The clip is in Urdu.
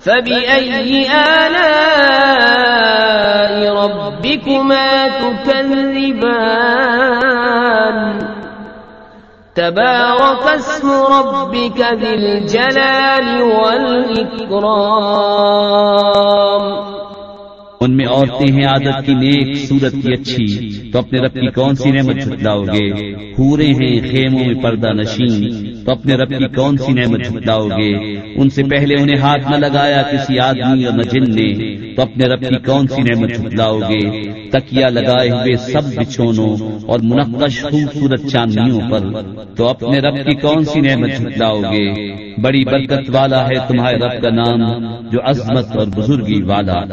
فبأي آلاء ربكما تكذبان تبارك اسم ربك ذي الجلال والإكرام ان میں عورتیں ہیں، عادت کی نیک صورت کی اچھی، تو اپنے رب کی کون سی نعمت جھٹلاؤ گے؟ پورے ہیں، خیموں میں پردہ نشین تو اپنے رب کی کون سی نعمت جھٹلاؤ گے؟ ان سے پہلے انہیں ہاتھ نہ لگایا کسی آدمی اور نہ جن نے، تو اپنے رب کی کون سی نعمت جھٹلاؤ گے؟ تکیا لگائے ہوئے سب بچھونوں اور منقش خوبصورت چاندنیوں پر، تو اپنے رب کی کون سی نعمت جھٹلاؤ گے؟ بڑی برکت والا ہے تمہارے رب کا نام، جو عظمت اور بزرگی والا